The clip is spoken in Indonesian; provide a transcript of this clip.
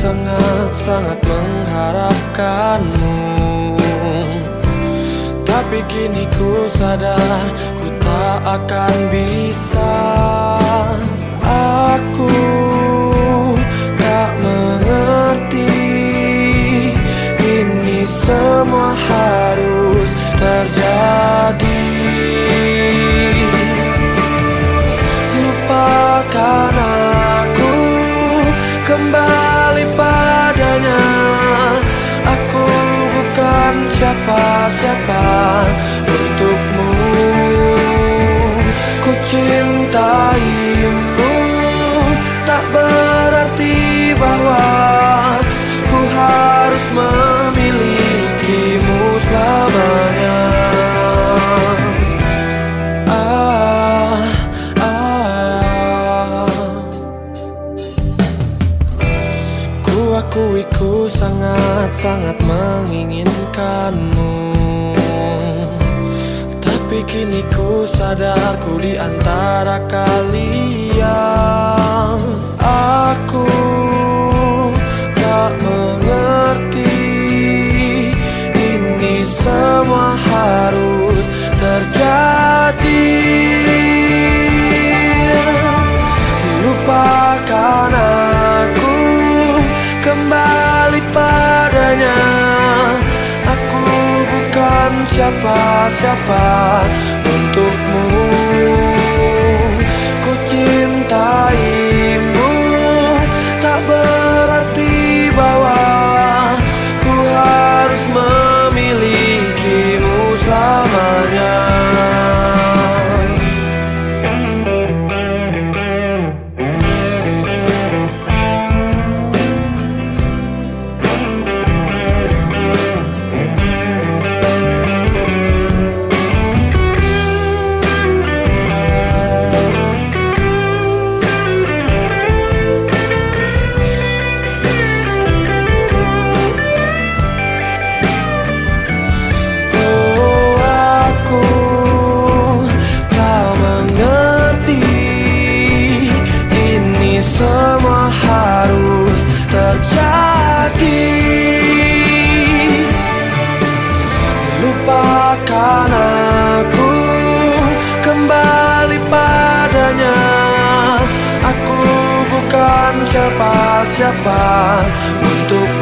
sangat-sangat mengharapkanmu. Tapi kini ku sadar ku tak akan bisa sangat-sangat menginginkanmu. Tapi kini ku sadar ku di antara kalian. Aku tak mengerti Ini semua harus terjadi. Lupakan aku kembali padanya siapa-siapa untukmu? Ku cintaimu. Tak berarti bahwa semua harus terjadi. Lupakan aku kembali padanya. Aku bukan siapa-siapa untukmu